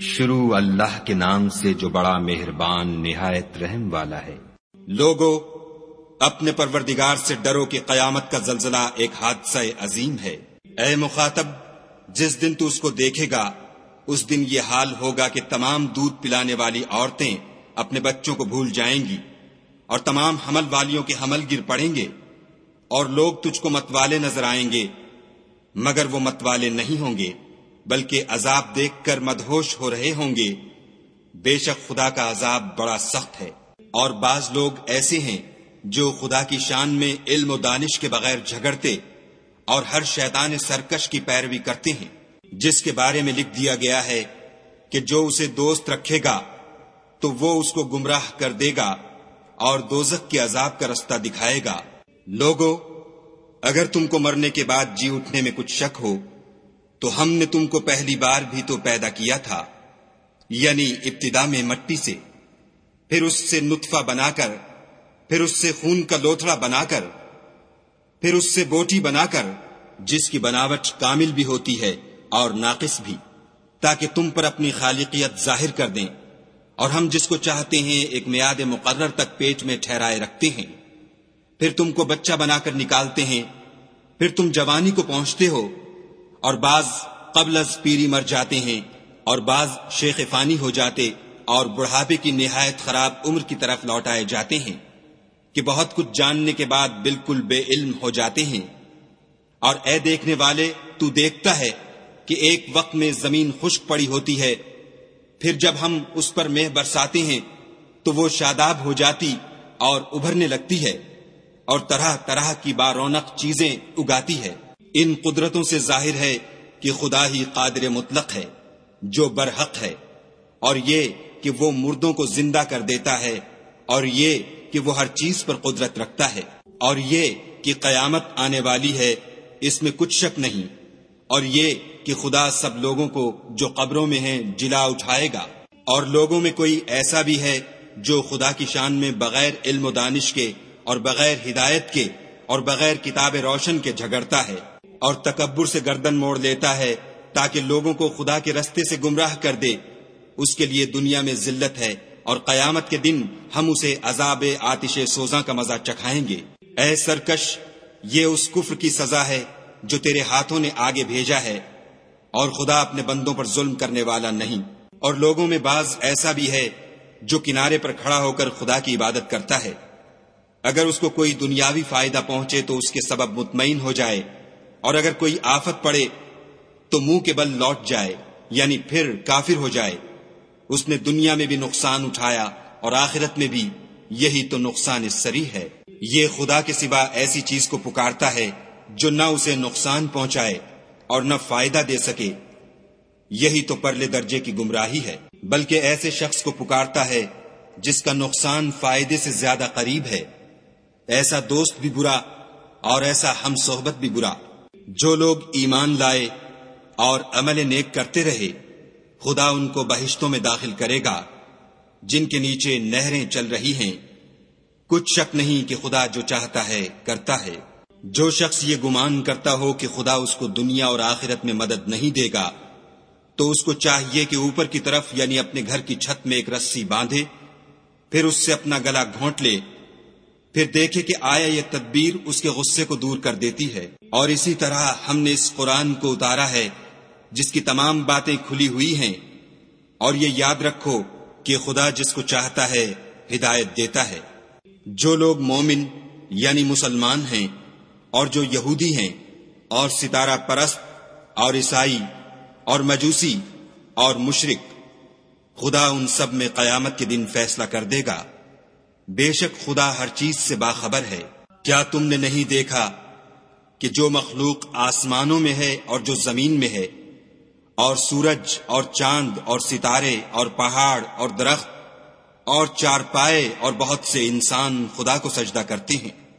شروع اللہ کے نام سے جو بڑا مہربان، نہایت رحم والا ہے۔ لوگو، اپنے پروردگار سے ڈرو کہ قیامت کا زلزلہ ایک حادثہ عظیم ہے۔ اے مخاطب، جس دن تو اس کو دیکھے گا، اس دن یہ حال ہوگا کہ تمام دودھ پلانے والی عورتیں اپنے بچوں کو بھول جائیں گی اور تمام حمل والیوں کے حمل گر پڑیں گے اور لوگ تجھ کو متوالے نظر آئیں گے، مگر وہ متوالے نہیں ہوں گے۔ بلکہ عذاب دیکھ کر مدہوش ہو رہے ہوں گے۔ بے شک خدا کا عذاب بڑا سخت ہے۔ اور بعض لوگ ایسے ہیں جو خدا کی شان میں علم و دانش کے بغیر جھگڑتے اور ہر شیطان سرکش کی پیروی کرتے ہیں۔ جس کے بارے میں لکھ دیا گیا ہے کہ جو اسے دوست رکھے گا تو وہ اس کو گمراہ کر دے گا اور دوزک کے عذاب کا رستہ دکھائے گا۔ لوگو، اگر تم کو مرنے کے بعد جی اٹھنے میں کچھ شک ہو تو ہم نے تم کو پہلی بار بھی تو پیدا کیا تھا یعنی ابتدا میں مٹی سے۔ پھر اس سے نطفہ بنا کر، پھر اس سے خون کا لوتھڑا بنا کر، پھر اس سے بوٹی بنا کر، جس کی بناوٹ کامل بھی ہوتی ہے اور ناقص بھی، تاکہ تم پر اپنی خالقیت ظاہر کر دیں۔ اور ہم جس کو چاہتے ہیں ایک میاد مقرر تک پیٹ میں ٹھہرائے رکھتے ہیں۔ پھر تم کو بچہ بنا کر نکالتے ہیں۔ پھر تم جوانی کو پہنچتے ہو۔ اور بعض قبل از پیری مر جاتے ہیں اور بعض شیخ فانی ہو جاتے اور بڑھاپے کی نہایت خراب عمر کی طرف لوٹائے جاتے ہیں کہ بہت کچھ جاننے کے بعد بالکل بے علم ہو جاتے ہیں۔ اور اے دیکھنے والے، تو دیکھتا ہے کہ ایک وقت میں زمین خشک پڑی ہوتی ہے، پھر جب ہم اس پر مہ برساتے ہیں، تو وہ شاداب ہو جاتی اور ابھرنے لگتی ہے اور طرح طرح کی بارونق چیزیں اگاتی ہے۔ ان قدرتوں سے ظاہر ہے کہ خدا ہی قادر مطلق ہے، جو برحق ہے، اور یہ کہ وہ مردوں کو زندہ کر دیتا ہے، اور یہ کہ وہ ہر چیز پر قدرت رکھتا ہے، اور یہ کہ قیامت آنے والی ہے، اس میں کچھ شک نہیں، اور یہ کہ خدا سب لوگوں کو جو قبروں میں ہیں جلا اٹھائے گا، اور لوگوں میں کوئی ایسا بھی ہے جو خدا کی شان میں بغیر علم و دانش کے، اور بغیر ہدایت کے، اور بغیر کتاب روشن کے جھگڑتا ہے۔ اور تکبر سے گردن موڑ لیتا ہے تاکہ لوگوں کو خدا کے رستے سے گمراہ کر دے۔ اس کے لیے دنیا میں ذلت ہے اور قیامت کے دن ہم اسے عذاب آتش سوزاں کا مزہ چکھائیں گے۔ اے سرکش، یہ اس کفر کی سزا ہے جو تیرے ہاتھوں نے آگے بھیجا ہے۔ اور خدا اپنے بندوں پر ظلم کرنے والا نہیں۔ اور لوگوں میں بعض ایسا بھی ہے جو کنارے پر کھڑا ہو کر خدا کی عبادت کرتا ہے۔ اگر اس کو کوئی دنیاوی فائدہ پہنچے تو اس کے سبب مطمئن ہو جائے۔ اور اگر کوئی آفت پڑے تو منہ کے بل لوٹ جائے یعنی پھر کافر ہو جائے۔ اس نے دنیا میں بھی نقصان اٹھایا اور آخرت میں بھی یہی تو نقصان سری ہے۔ یہ خدا کے سوا ایسی چیز کو پکارتا ہے جو نہ اسے نقصان پہنچائے اور نہ فائدہ دے سکے۔ یہی تو پرلے درجے کی گمراہی ہے۔ بلکہ ایسے شخص کو پکارتا ہے جس کا نقصان فائدے سے زیادہ قریب ہے۔ ایسا دوست بھی برا اور ایسا ہم صحبت بھی برا۔ جو لوگ ایمان لائے اور عمل نیک کرتے رہے، خدا ان کو بہشتوں میں داخل کرے گا، جن کے نیچے نہریں چل رہی ہیں۔ کچھ شک نہیں کہ خدا جو چاہتا ہے، کرتا ہے۔ جو شخص یہ گمان کرتا ہو کہ خدا اس کو دنیا اور آخرت میں مدد نہیں دے گا، تو اس کو چاہیے کہ اوپر کی طرف یعنی اپنے گھر کی چھت میں ایک رسی باندھے، پھر اس سے اپنا گلا گھونٹ لے۔ پھر دیکھے کہ آیا یہ تدبیر اس کے غصے کو دور کر دیتی ہے۔ اور اسی طرح ہم نے اس قرآن کو اتارا ہے، جس کی تمام باتیں کھلی ہوئی ہیں۔ اور یہ یاد رکھو کہ خدا جس کو چاہتا ہے، ہدایت دیتا ہے۔ جو لوگ مومن یعنی مسلمان ہیں، اور جو یہودی ہیں، اور ستارہ پرست، اور عیسائی، اور مجوسی، اور مشرق خدا ان سب میں قیامت کے دن فیصلہ کر دے گا۔ بے شک خدا ہر چیز سے باخبر ہے۔ کیا تم نے نہیں دیکھا کہ جو مخلوق آسمانوں میں ہے اور جو زمین میں ہے؟ اور سورج اور چاند اور ستارے اور پہاڑ اور درخت اور چار پائے اور بہت سے انسان خدا کو سجدہ کرتے ہیں۔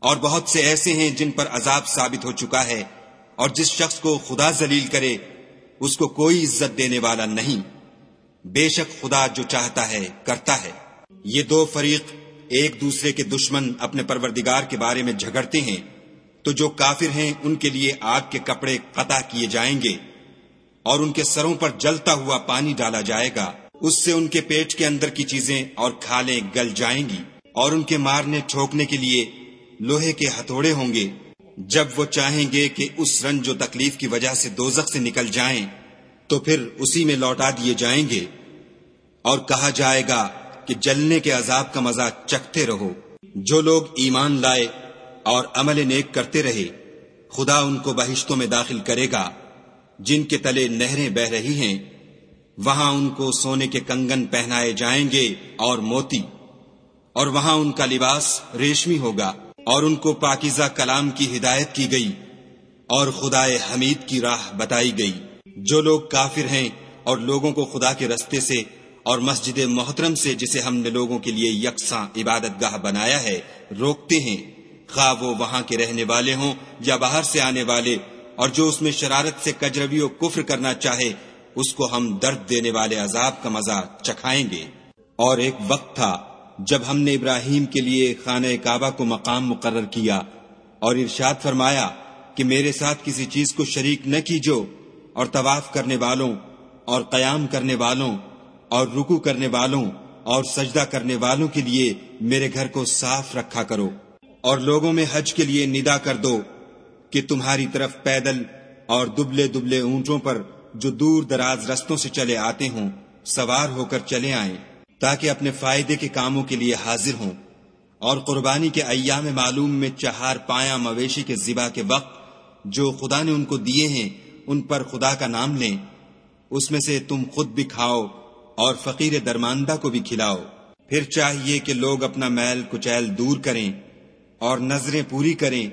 اور بہت سے ایسے ہیں جن پر عذاب ثابت ہو چکا ہے۔ اور جس شخص کو خدا ذلیل کرے، اس کو کوئی عزت دینے والا نہیں۔ بے شک خدا جو چاہتا ہے، کرتا ہے۔ یہ دو فریق ایک دوسرے کے دشمن اپنے پروردگار کے بارے میں جھگڑتے ہیں، تو جو کافر ہیں ان کے لیے آگ کے کپڑے قطع کیے جائیں گے اور ان کے سروں پر جلتا ہوا پانی ڈالا جائے گا۔ اس سے ان کے پیٹ کے اندر کی چیزیں اور کھالیں گل جائیں گی اور ان کے مارنے ٹھوکنے کے لیے لوہے کے ہتھوڑے ہوں گے۔ جب وہ چاہیں گے کہ اس رنج و تکلیف کی وجہ سے دوزخ سے نکل جائیں، تو پھر اسی میں لوٹا دیے جائیں گے اور کہا جائے گا کہ جلنے کے عذاب کا مزہ چکھتے رہو۔ جو لوگ ایمان لائے اور عمل نیک کرتے رہے، خدا ان کو بہشتوں میں داخل کرے گا۔ جن کے تلے نہریں بہ رہی ہیں، وہاں ان کو سونے کے کنگن پہنائے جائیں گے اور موتی، اور وہاں ان کا لباس ریشمی ہوگا، اور ان کو پاکیزہ کلام کی ہدایت کی گئی، اور خدا حمید کی راہ بتائی گئی۔ جو لوگ کافر ہیں اور لوگوں کو خدا کے رستے سے اور مسجد محترم سے جسے ہم نے لوگوں کے لیے یکساں عبادت گاہ بنایا ہے، روکتے ہیں۔ خواہ وہ وہاں کے رہنے والے ہوں یا باہر سے آنے والے، اور جو اس میں شرارت سے کجروی و کفر کرنا چاہے، اس کو ہم درد دینے والے عذاب کا مزہ چکھائیں گے۔ اور ایک وقت تھا جب ہم نے ابراہیم کے لیے خانہ کعبہ کو مقام مقرر کیا اور ارشاد فرمایا کہ میرے ساتھ کسی چیز کو شریک نہ کیجو اور طواف کرنے والوں اور قیام کرنے والوں اور رکو کرنے والوں اور سجدہ کرنے والوں کے لیے میرے گھر کو صاف رکھا کرو اور لوگوں میں حج کے لیے ندا کر دو کہ تمہاری طرف پیدل اور دبلے دبلے اونٹوں پر جو دور دراز رستوں سے چلے آتے ہوں، سوار ہو کر چلے آئیں، تاکہ اپنے فائدے کے کاموں کے لیے حاضر ہوں۔ اور قربانی کے ایام معلوم میں چہار پایا مویشی کے ذبح کے وقت جو خدا نے ان کو دیے ہیں، ان پر خدا کا نام لیں۔ اس میں سے تم خود بھی کھاؤ اور فقیر درماندہ کو بھی کھلاؤ۔ پھر چاہیے کہ لوگ اپنا میل کچیل دور کریں اور نظریں پوری کریں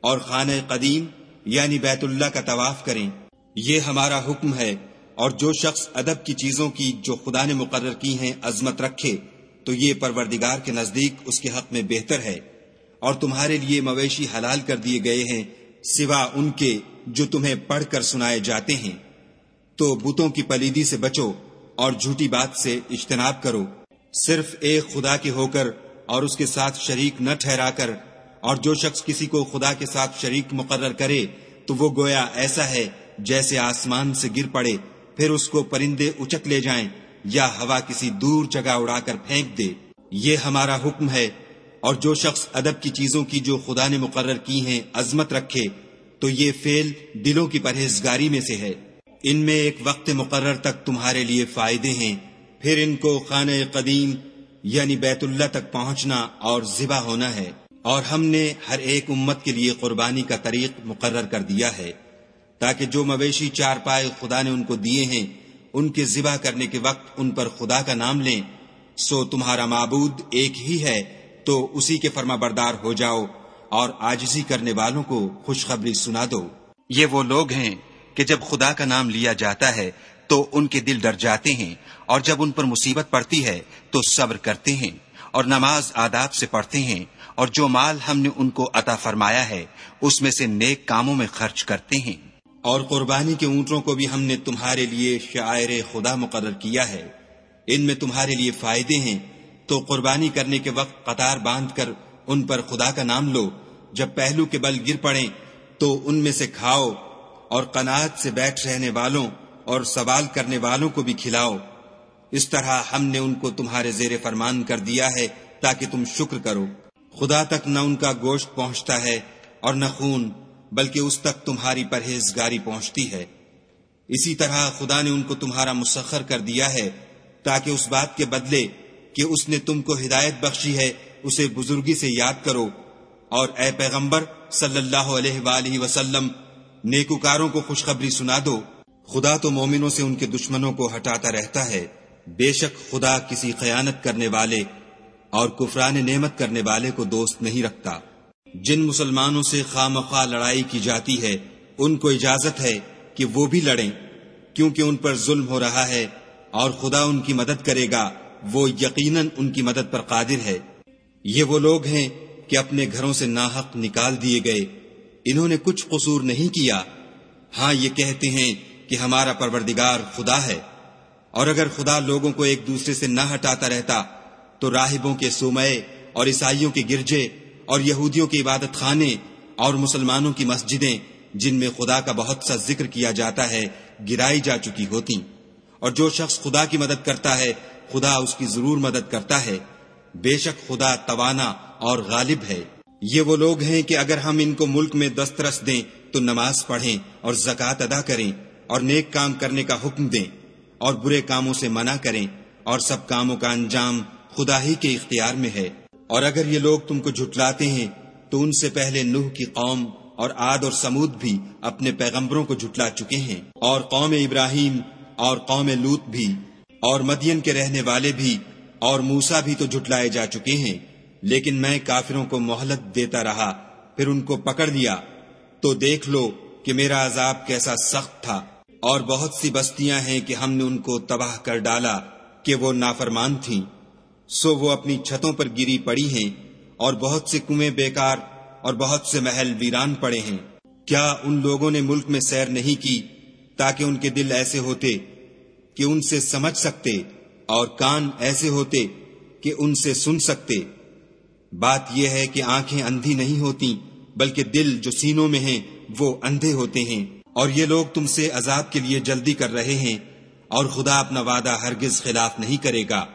اور خانہ قدیم یعنی بیت اللہ کا طواف کریں۔ یہ ہمارا حکم ہے اور جو شخص ادب کی چیزوں کی جو خدا نے مقرر کی ہیں عظمت رکھے تو یہ پروردگار کے نزدیک اس کے حق میں بہتر ہے۔ اور تمہارے لیے مویشی حلال کر دیے گئے ہیں سوا ان کے جو تمہیں پڑھ کر سنائے جاتے ہیں۔ تو بتوں کی پلیدی سے بچو۔ اور جھوٹی بات سے اجتناب کرو۔ صرف ایک خدا کے ہو کر اور اس کے ساتھ شریک نہ ٹھہرا کر، اور جو شخص کسی کو خدا کے ساتھ شریک مقرر کرے، تو وہ گویا ایسا ہے جیسے آسمان سے گر پڑے، پھر اس کو پرندے اچک لے جائیں یا ہوا کسی دور جگہ اڑا کر پھینک دے۔ یہ ہمارا حکم ہے۔ اور جو شخص ادب کی چیزوں کی جو خدا نے مقرر کی ہیں عظمت رکھے، تو یہ فیل دلوں کی پرہیزگاری میں سے ہے۔ ان میں ایک وقت مقرر تک تمہارے لیے فائدے ہیں، پھر ان کو خانہ قدیم یعنی بیت اللہ تک پہنچنا اور ذبح ہونا ہے۔ اور ہم نے ہر ایک امت کے لیے قربانی کا طریق مقرر کر دیا ہے، تاکہ جو مویشی چار پائے خدا نے ان کو دیے ہیں، ان کے ذبح کرنے کے وقت ان پر خدا کا نام لیں۔ سو تمہارا معبود ایک ہی ہے، تو اسی کے فرما بردار ہو جاؤ اور آجزی کرنے والوں کو خوشخبری سنا دو۔ یہ وہ لوگ ہیں کہ جب خدا کا نام لیا جاتا ہے تو ان کے دل ڈر جاتے ہیں اور جب ان پر مصیبت پڑتی ہے تو صبر کرتے ہیں اور نماز آداب سے پڑھتے ہیں اور جو مال ہم نے ان کو عطا فرمایا ہے، اس میں سے نیک کاموں میں خرچ کرتے ہیں۔ اور قربانی کے اونٹوں کو بھی ہم نے تمہارے لیے شاعر خدا مقرر کیا ہے۔ ان میں تمہارے لیے فائدے ہیں۔ تو قربانی کرنے کے وقت قطار باندھ کر ان پر خدا کا نام لو۔ جب پہلو کے بل گر پڑے تو ان میں سے کھاؤ۔ اور قناعت سے بیٹھ رہنے والوں اور سوال کرنے والوں کو بھی کھلاؤ۔ اس طرح ہم نے ان کو تمہارے زیر فرمان کر دیا ہے تاکہ تم شکر کرو۔ خدا تک نہ ان کا گوشت پہنچتا ہے اور نہ خون، بلکہ اس تک تمہاری پرہیزگاری پہنچتی ہے۔ اسی طرح خدا نے ان کو تمہارا مسخر کر دیا ہے تاکہ اس بات کے بدلے کہ اس نے تم کو ہدایت بخشی ہے، اسے بزرگی سے یاد کرو۔ اور اے پیغمبر صلی اللہ علیہ وآلہ وسلم نیکوکاروں کو خوشخبری سنا دو۔ خدا تو مومنوں سے ان کے دشمنوں کو ہٹاتا رہتا ہے۔ بے شک خدا کسی خیانت کرنے والے اور کفران نعمت کرنے والے کو دوست نہیں رکھتا۔ جن مسلمانوں سے خواہ مخواہ لڑائی کی جاتی ہے، ان کو اجازت ہے کہ وہ بھی لڑیں، کیونکہ ان پر ظلم ہو رہا ہے اور خدا ان کی مدد کرے گا۔ وہ یقیناً ان کی مدد پر قادر ہے۔ یہ وہ لوگ ہیں کہ اپنے گھروں سے ناحق نکال دیے گئے۔ انہوں نے کچھ قصور نہیں کیا۔ ہاں یہ کہتے ہیں کہ ہمارا پروردگار خدا ہے۔ اور اگر خدا لوگوں کو ایک دوسرے سے نہ ہٹاتا رہتا، تو راہبوں کے سومے اور عیسائیوں کے گرجے اور یہودیوں کے عبادت خانے اور مسلمانوں کی مسجدیں، جن میں خدا کا بہت سا ذکر کیا جاتا ہے، گرائی جا چکی ہوتی۔ اور جو شخص خدا کی مدد کرتا ہے، خدا اس کی ضرور مدد کرتا ہے۔ بے شک خدا توانا اور غالب ہے۔ یہ وہ لوگ ہیں کہ اگر ہم ان کو ملک میں دسترس دیں تو نماز پڑھیں اور زکوٰۃ ادا کریں اور نیک کام کرنے کا حکم دیں اور برے کاموں سے منع کریں اور سب کاموں کا انجام خدا ہی کے اختیار میں ہے۔ اور اگر یہ لوگ تم کو جھٹلاتے ہیں تو ان سے پہلے نوح کی قوم اور آد اور سمود بھی اپنے پیغمبروں کو جھٹلا چکے ہیں۔ اور قوم ابراہیم اور قوم لوت بھی اور مدین کے رہنے والے بھی اور موسا بھی تو جھٹلائے جا چکے ہیں۔ لیکن میں کافروں کو مہلت دیتا رہا، پھر ان کو پکڑ لیا۔ تو دیکھ لو کہ میرا عذاب کیسا سخت تھا۔ اور بہت سی بستیاں ہیں کہ ہم نے ان کو تباہ کر ڈالا کہ وہ نافرمان تھیں۔ سو وہ اپنی چھتوں پر گری پڑی ہیں اور بہت سے کنویں بیکار اور بہت سے محل ویران پڑے ہیں۔ کیا ان لوگوں نے ملک میں سیر نہیں کی تاکہ ان کے دل ایسے ہوتے کہ ان سے سمجھ سکتے اور کان ایسے ہوتے کہ ان سے سن سکتے؟ بات یہ ہے کہ آنکھیں اندھی نہیں ہوتی بلکہ دل جو سینوں میں ہیں، وہ اندھے ہوتے ہیں۔ اور یہ لوگ تم سے عذاب کے لیے جلدی کر رہے ہیں، اور خدا اپنا وعدہ ہرگز خلاف نہیں کرے گا۔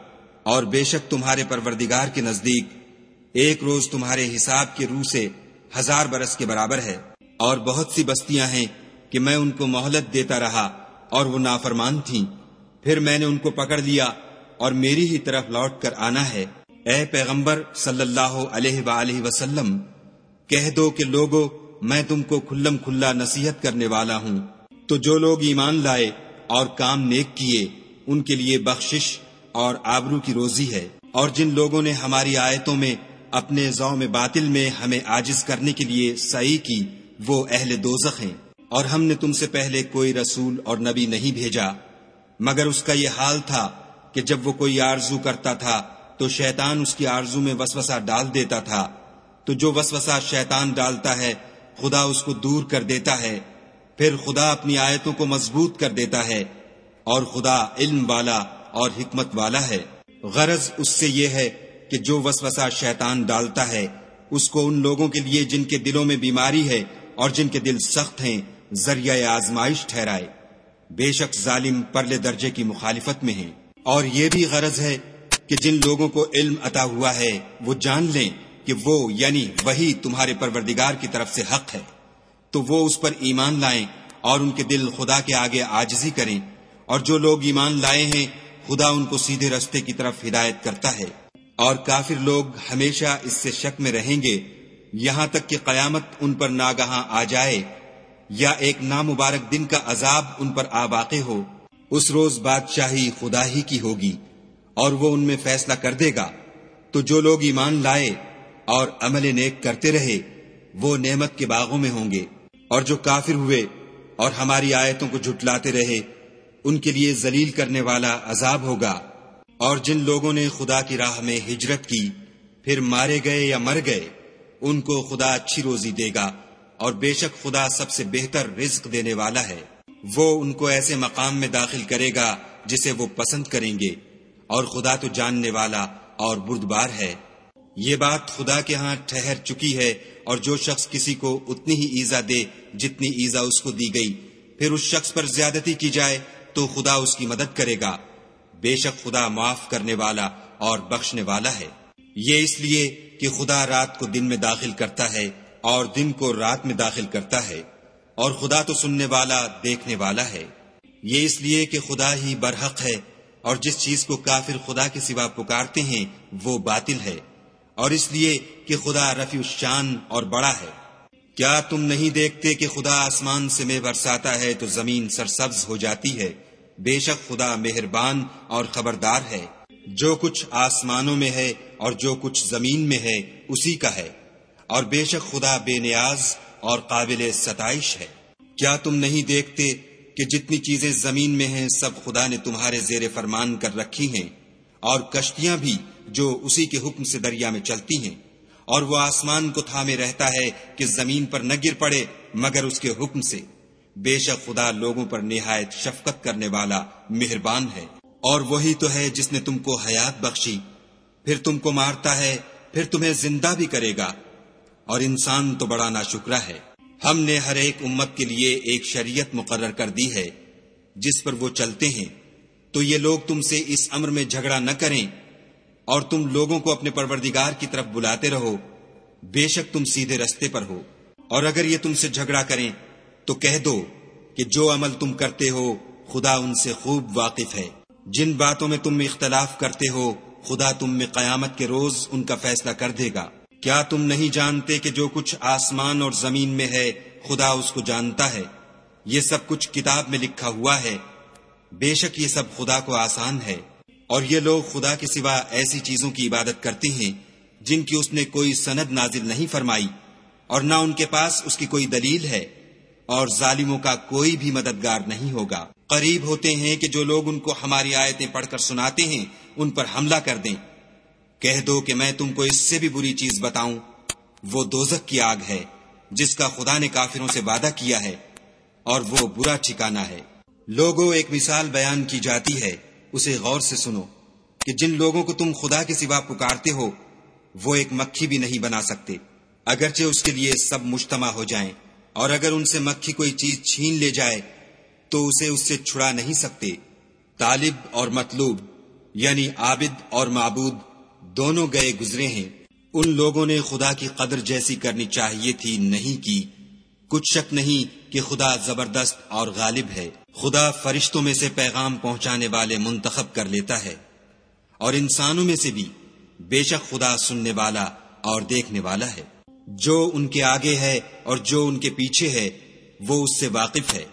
اور بے شک تمہارے پروردگار کے نزدیک ایک روز تمہارے حساب کے روح سے ہزار برس کے برابر ہے۔ اور بہت سی بستیاں ہیں کہ میں ان کو مہلت دیتا رہا، اور وہ نافرمان تھیں۔ پھر میں نے ان کو پکڑ لیا، اور میری ہی طرف لوٹ کر آنا ہے۔ اے پیغمبر صلی اللہ علیہ وآلہ وسلم، کہہ دو کہ لوگو، میں تم کو کھلم کھلا نصیحت کرنے والا ہوں۔ تو جو لوگ ایمان لائے اور کام نیک کیے، ان کے لیے بخشش اور آبرو کی روزی ہے۔ اور جن لوگوں نے ہماری آیتوں میں اپنے زو میں باطل میں ہمیں آجز کرنے کے لیے صحیح کی، وہ اہل دوزخ ہیں۔ اور ہم نے تم سے پہلے کوئی رسول اور نبی نہیں بھیجا، مگر اس کا یہ حال تھا کہ جب وہ کوئی آرزو کرتا تھا تو شیطان اس کی آرزو میں وسوسہ ڈال دیتا تھا۔ تو جو وسوسہ شیطان ڈالتا ہے، خدا اس کو دور کر دیتا ہے۔ پھر خدا اپنی آیتوں کو مضبوط کر دیتا ہے۔ اور خدا علم والا اور حکمت والا ہے۔ غرض اس سے یہ ہے کہ جو وسوسہ شیطان ڈالتا ہے، اس کو ان لوگوں کے لیے جن کے دلوں میں بیماری ہے اور جن کے دل سخت ہیں، ذریعہ آزمائش ٹھہرائے۔ بے شک ظالم پرلے درجے کی مخالفت میں ہیں۔ اور یہ بھی غرض ہے کہ جن لوگوں کو علم عطا ہوا ہے، وہ جان لیں کہ وہ یعنی وہی تمہارے پروردگار کی طرف سے حق ہے۔ تو وہ اس پر ایمان لائیں اور ان کے دل خدا کے آگے آجزی کریں۔ اور جو لوگ ایمان لائے ہیں، خدا ان کو سیدھے رستے کی طرف ہدایت کرتا ہے۔ اور کافر لوگ ہمیشہ اس سے شک میں رہیں گے۔ یہاں تک کہ قیامت ان پر ناگہاں آ جائے۔ یا ایک نامبارک دن کا عذاب ان پر آ واقع ہو۔ اس روز بادشاہی خدا ہی کی ہوگی۔ اور وہ ان میں فیصلہ کر دے گا۔ تو جو لوگ ایمان لائے اور عمل نیک کرتے رہے، وہ نعمت کے باغوں میں ہوں گے۔ اور جو کافر ہوئے اور ہماری آیتوں کو جھٹلاتے رہے، ان کے لیے ذلیل کرنے والا عذاب ہوگا۔ اور جن لوگوں نے خدا کی راہ میں ہجرت کی، پھر مارے گئے یا مر گئے، ان کو خدا اچھی روزی دے گا۔ اور بے شک خدا سب سے بہتر رزق دینے والا ہے۔ وہ ان کو ایسے مقام میں داخل کرے گا جسے وہ پسند کریں گے۔ اور خدا تو جاننے والا اور بردبار ہے۔ یہ بات خدا کے ہاں ٹھہر چکی ہے اور جو شخص کسی کو اتنی ہی ایزا دے جتنی ایزا اس کو دی گئی، پھر اس شخص پر زیادتی کی جائے تو خدا اس کی مدد کرے گا۔ بے شک خدا معاف کرنے والا اور بخشنے والا ہے۔ یہ اس لیے کہ خدا رات کو دن میں داخل کرتا ہے اور دن کو رات میں داخل کرتا ہے، اور خدا تو سننے والا، دیکھنے والا ہے۔ یہ اس لیے کہ خدا ہی برحق ہے اور جس چیز کو کافر خدا کے سوا پکارتے ہیں، وہ باطل ہے۔ اور اس لیے کہ خدا رفیع الشان اور بڑا ہے۔ کیا تم نہیں دیکھتے کہ خدا آسمان سے میں برساتا ہے تو زمین سرسبز ہو جاتی ہے؟ بے شک خدا مہربان اور خبردار ہے۔ جو کچھ آسمانوں میں ہے اور جو کچھ زمین میں ہے، اسی کا ہے۔ اور بے شک خدا بے نیاز اور قابل ستائش ہے۔ کیا تم نہیں دیکھتے کہ جتنی چیزیں زمین میں ہیں، سب خدا نے تمہارے زیر فرمان کر رکھی ہیں، اور کشتیاں بھی جو اسی کے حکم سے دریا میں چلتی ہیں۔ اور وہ آسمان کو تھامے رہتا ہے کہ زمین پر نہ گر پڑے مگر اس کے حکم سے۔ بے شک خدا لوگوں پر نہایت شفقت کرنے والا مہربان ہے۔ اور وہی تو ہے جس نے تم کو حیات بخشی۔ پھر تم کو مارتا ہے، پھر تمہیں زندہ بھی کرے گا۔ اور انسان تو بڑا نا ہے۔ ہم نے ہر ایک امت کے لیے ایک شریعت مقرر کر دی ہے، جس پر وہ چلتے ہیں۔ تو یہ لوگ تم سے اس امر میں جھگڑا نہ کریں، اور تم لوگوں کو اپنے پروردگار کی طرف بلاتے رہو۔ بے شک تم سیدھے رستے پر ہو۔ اور اگر یہ تم سے جھگڑا کریں، تو کہہ دو کہ جو عمل تم کرتے ہو، خدا ان سے خوب واقف ہے۔ جن باتوں میں تم اختلاف کرتے ہو، خدا تم میں قیامت کے روز ان کا فیصلہ کر دے گا۔ کیا تم نہیں جانتے کہ جو کچھ آسمان اور زمین میں ہے، خدا اس کو جانتا ہے؟ یہ سب کچھ کتاب میں لکھا ہوا ہے۔ بے شک یہ سب خدا کو آسان ہے۔ اور یہ لوگ خدا کے سوا ایسی چیزوں کی عبادت کرتے ہیں، جن کی اس نے کوئی سند نازل نہیں فرمائی، اور نہ ان کے پاس اس کی کوئی دلیل ہے۔ اور ظالموں کا کوئی بھی مددگار نہیں ہوگا۔ قریب ہوتے ہیں کہ جو لوگ ان کو ہماری آیتیں پڑھ کر سناتے ہیں، ان پر حملہ کر دیں۔ کہہ دو کہ میں تم کو اس سے بھی بری چیز بتاؤں۔ وہ دوزک کی آگ ہے، جس کا خدا نے کافروں سے وعدہ کیا ہے، اور وہ برا ٹھکانا ہے۔ لوگوں، ایک مثال بیان کی جاتی ہے، اسے غور سے سنو کہ جن لوگوں کو تم خدا کے سوا پکارتے ہو، وہ ایک مکھی بھی نہیں بنا سکتے۔ اگرچہ اس کے لیے سب مجتمع ہو جائیں، اور اگر ان سے مکھی کوئی چیز چھین لے جائے، تو اسے اس سے چھڑا نہیں سکتے۔ طالب اور مطلوب یعنی عابد اور معبود دونوں گئے گزرے ہیں۔ ان لوگوں نے خدا کی قدر جیسی کرنی چاہیے تھی نہیں کی۔ کچھ شک نہیں کہ خدا زبردست اور غالب ہے۔ خدا فرشتوں میں سے پیغام پہنچانے والے منتخب کر لیتا ہے۔ اور انسانوں میں سے بھی بے شک خدا سننے والا اور دیکھنے والا ہے۔ جو ان کے آگے ہے اور جو ان کے پیچھے ہے، وہ اس سے واقف ہے۔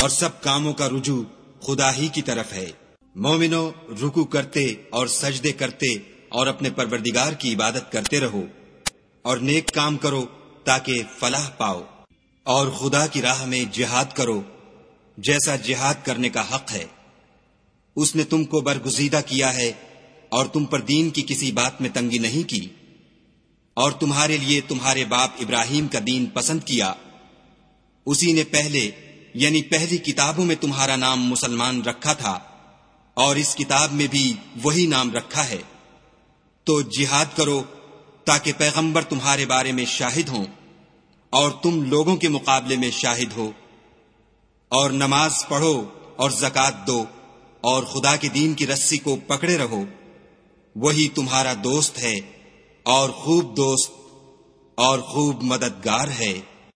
اور سب کاموں کا رجوع خدا ہی کی طرف ہے۔ مومنو رکو کرتے اور سجدے کرتے اور اپنے پروردگار کی عبادت کرتے رہو اور نیک کام کرو تاکہ فلاح پاؤ اور خدا کی راہ میں جہاد کرو جیسا جہاد کرنے کا حق ہے۔ اس نے تم کو برگزیدہ کیا ہے اور تم پر دین کی کسی بات میں تنگی نہیں کی اور تمہارے لیے تمہارے باپ ابراہیم کا دین پسند کیا۔ اسی نے پہلے یعنی پہلی کتابوں میں تمہارا نام مسلمان رکھا تھا اور اس کتاب میں بھی وہی نام رکھا ہے۔ تو جہاد کرو تاکہ پیغمبر تمہارے بارے میں شاہد ہوں اور تم لوگوں کے مقابلے میں شاہد ہو اور نماز پڑھو اور زکات دو اور خدا کے دین کی رسی کو پکڑے رہو۔ وہی تمہارا دوست ہے اور خوب دوست اور خوب مددگار ہے۔